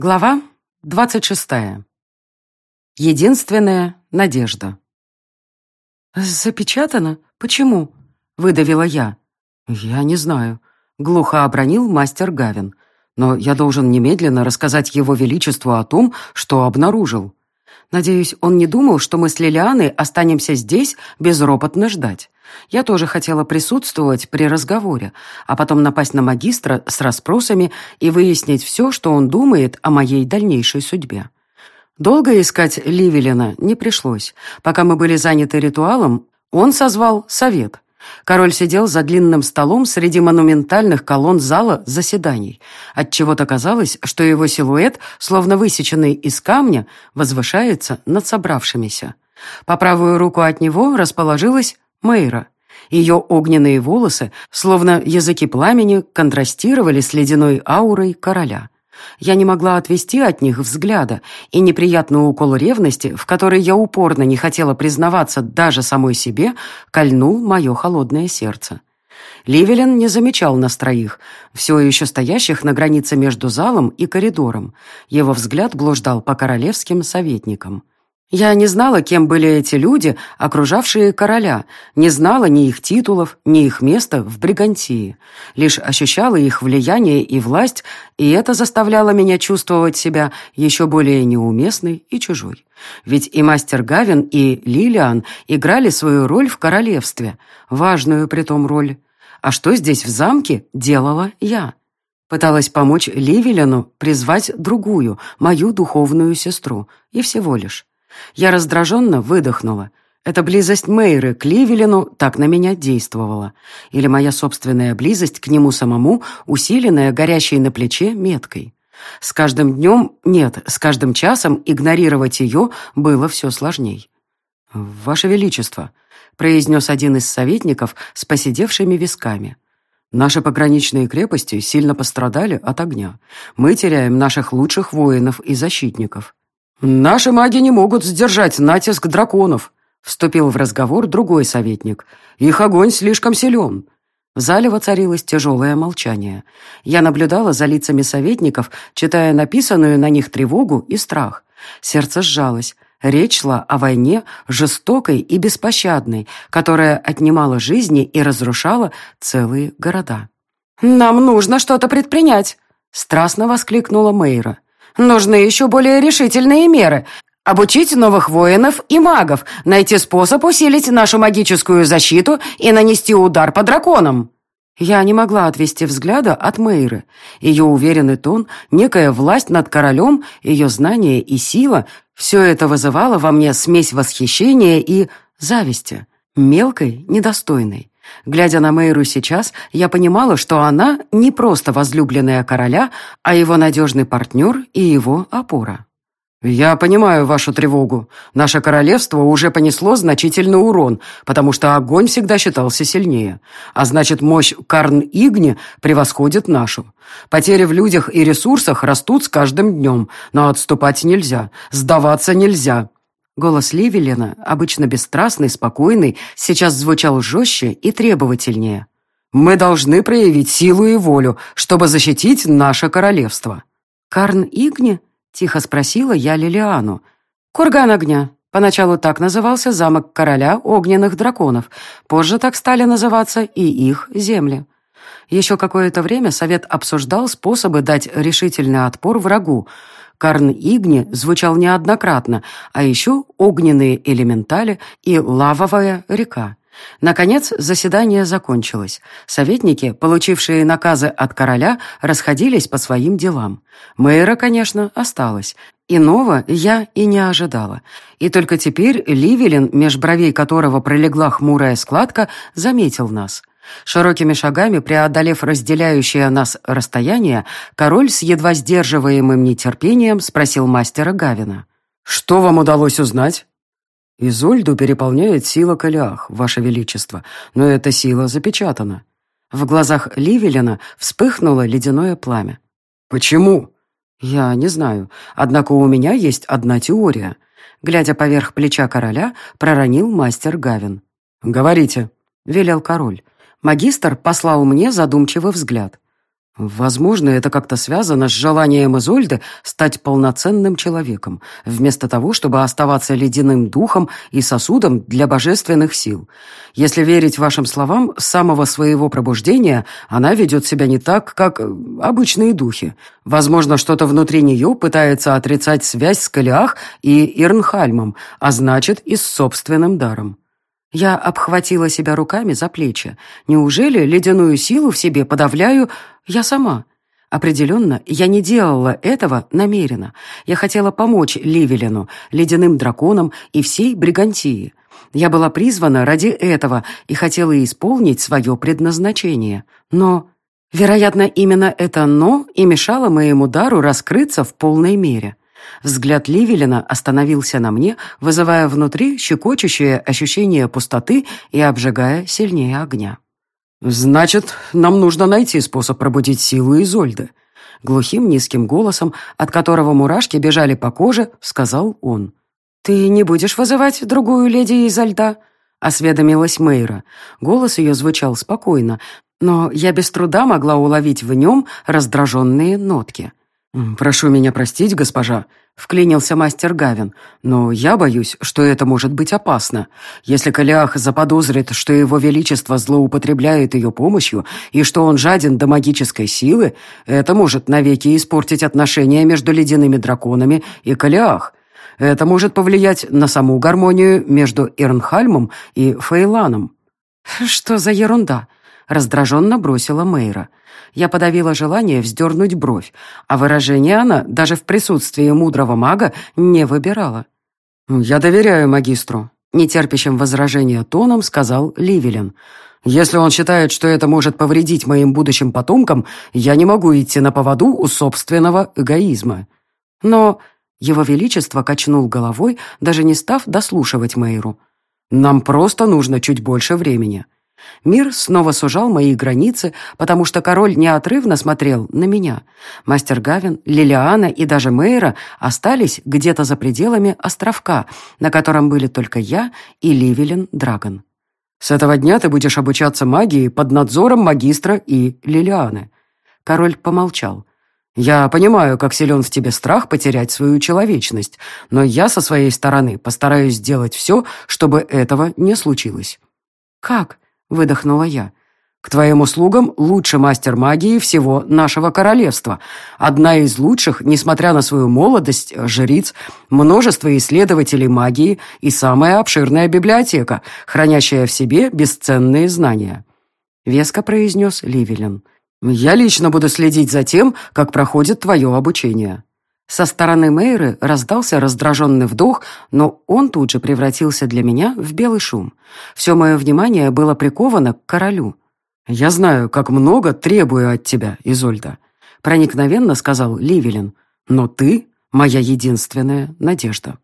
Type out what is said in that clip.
Глава двадцать шестая. Единственная надежда. «Запечатано? Почему?» — выдавила я. «Я не знаю», — глухо обронил мастер Гавин. «Но я должен немедленно рассказать его величеству о том, что обнаружил. Надеюсь, он не думал, что мы с Лилианой останемся здесь безропотно ждать. Я тоже хотела присутствовать при разговоре, а потом напасть на магистра с расспросами и выяснить все, что он думает о моей дальнейшей судьбе. Долго искать Ливелина не пришлось. Пока мы были заняты ритуалом, он созвал совет. Король сидел за длинным столом среди монументальных колонн зала заседаний. Отчего-то казалось, что его силуэт, словно высеченный из камня, возвышается над собравшимися. По правую руку от него расположилась Мейра. Ее огненные волосы, словно языки пламени, контрастировали с ледяной аурой короля. Я не могла отвести от них взгляда, и неприятный укол ревности, в который я упорно не хотела признаваться даже самой себе, кольнул мое холодное сердце. Ливелин не замечал нас троих, все еще стоящих на границе между залом и коридором. Его взгляд блуждал по королевским советникам. Я не знала, кем были эти люди, окружавшие короля, не знала ни их титулов, ни их места в Бригантии. Лишь ощущала их влияние и власть, и это заставляло меня чувствовать себя еще более неуместной и чужой. Ведь и мастер Гавин, и Лилиан играли свою роль в королевстве, важную при том роль. А что здесь в замке делала я? Пыталась помочь Ливелину призвать другую, мою духовную сестру, и всего лишь. Я раздраженно выдохнула. Эта близость Мейры к Ливелину так на меня действовала. Или моя собственная близость к нему самому, усиленная горящей на плече меткой. С каждым днем, нет, с каждым часом игнорировать ее было все сложней. «Ваше Величество», — произнес один из советников с посидевшими висками. «Наши пограничные крепости сильно пострадали от огня. Мы теряем наших лучших воинов и защитников. «Наши маги не могут сдержать натиск драконов», — вступил в разговор другой советник. «Их огонь слишком силен». В зале воцарилось тяжелое молчание. Я наблюдала за лицами советников, читая написанную на них тревогу и страх. Сердце сжалось. Речь шла о войне, жестокой и беспощадной, которая отнимала жизни и разрушала целые города. «Нам нужно что-то предпринять!» — страстно воскликнула Мейра. Нужны еще более решительные меры. Обучить новых воинов и магов, найти способ усилить нашу магическую защиту и нанести удар по драконам. Я не могла отвести взгляда от Мейры. Ее уверенный тон, некая власть над королем, ее знания и сила — все это вызывало во мне смесь восхищения и зависти. Мелкой, недостойной. Глядя на Мэйру сейчас, я понимала, что она не просто возлюбленная короля, а его надежный партнер и его опора. «Я понимаю вашу тревогу. Наше королевство уже понесло значительный урон, потому что огонь всегда считался сильнее. А значит, мощь Карн-Игни превосходит нашу. Потери в людях и ресурсах растут с каждым днем, но отступать нельзя, сдаваться нельзя. Голос Ливелина, обычно бесстрастный, спокойный, сейчас звучал жестче и требовательнее. «Мы должны проявить силу и волю, чтобы защитить наше королевство». «Карн Игни?» — тихо спросила я Лилиану. «Курган огня. Поначалу так назывался замок короля огненных драконов. Позже так стали называться и их земли». Еще какое-то время совет обсуждал способы дать решительный отпор врагу, Карн Игни звучал неоднократно, а еще огненные элементали и лавовая река. Наконец, заседание закончилось. Советники, получившие наказы от короля, расходились по своим делам. Мэйра, конечно, осталась. Иного я и не ожидала. И только теперь Ливелин, меж бровей которого пролегла хмурая складка, заметил нас. Широкими шагами, преодолев разделяющее нас расстояние, король с едва сдерживаемым нетерпением спросил мастера Гавина. «Что вам удалось узнать?» «Изольду переполняет сила Калиах, Ваше Величество, но эта сила запечатана». В глазах Ливелина вспыхнуло ледяное пламя. «Почему?» «Я не знаю, однако у меня есть одна теория». Глядя поверх плеча короля, проронил мастер Гавин. «Говорите», — велел король. Магистр послал мне задумчивый взгляд. Возможно, это как-то связано с желанием Изольды стать полноценным человеком, вместо того, чтобы оставаться ледяным духом и сосудом для божественных сил. Если верить вашим словам, с самого своего пробуждения она ведет себя не так, как э, обычные духи. Возможно, что-то внутри нее пытается отрицать связь с Калиах и Ирнхальмом, а значит, и с собственным даром. Я обхватила себя руками за плечи. Неужели ледяную силу в себе подавляю я сама? Определенно, я не делала этого намеренно. Я хотела помочь Ливелину, ледяным драконам и всей Бригантии. Я была призвана ради этого и хотела исполнить свое предназначение. Но, вероятно, именно это «но» и мешало моему дару раскрыться в полной мере. Взгляд Ливелина остановился на мне, вызывая внутри щекочущее ощущение пустоты и обжигая сильнее огня. «Значит, нам нужно найти способ пробудить силу Изольды», глухим низким голосом, от которого мурашки бежали по коже, сказал он. «Ты не будешь вызывать другую леди изо льда?» — осведомилась Мейра. Голос ее звучал спокойно, но я без труда могла уловить в нем раздраженные нотки. «Прошу меня простить, госпожа», — вклинился мастер Гавин, «но я боюсь, что это может быть опасно. Если Калиах заподозрит, что его величество злоупотребляет ее помощью и что он жаден до магической силы, это может навеки испортить отношения между ледяными драконами и Калиах. Это может повлиять на саму гармонию между Ирнхальмом и Фейланом». «Что за ерунда?» — раздраженно бросила Мейра. Я подавила желание вздернуть бровь, а выражение она даже в присутствии мудрого мага не выбирала. «Я доверяю магистру», — нетерпящим возражения тоном сказал Ливелин. «Если он считает, что это может повредить моим будущим потомкам, я не могу идти на поводу у собственного эгоизма». Но его Величество качнул головой, даже не став дослушивать Мэйру. «Нам просто нужно чуть больше времени». Мир снова сужал мои границы, потому что король неотрывно смотрел на меня. Мастер Гавин, Лилиана и даже Мейра остались где-то за пределами островка, на котором были только я и Ливелин Драгон. «С этого дня ты будешь обучаться магии под надзором магистра и Лилианы». Король помолчал. «Я понимаю, как силен в тебе страх потерять свою человечность, но я со своей стороны постараюсь сделать все, чтобы этого не случилось». «Как?» — выдохнула я. «К твоим услугам лучший мастер магии всего нашего королевства. Одна из лучших, несмотря на свою молодость, жриц, множество исследователей магии и самая обширная библиотека, хранящая в себе бесценные знания». Веско произнес Ливелин. «Я лично буду следить за тем, как проходит твое обучение». Со стороны Мейры раздался раздраженный вдох, но он тут же превратился для меня в белый шум. Все мое внимание было приковано к королю. «Я знаю, как много требую от тебя, Изольда», — проникновенно сказал Ливелин. «Но ты — моя единственная надежда».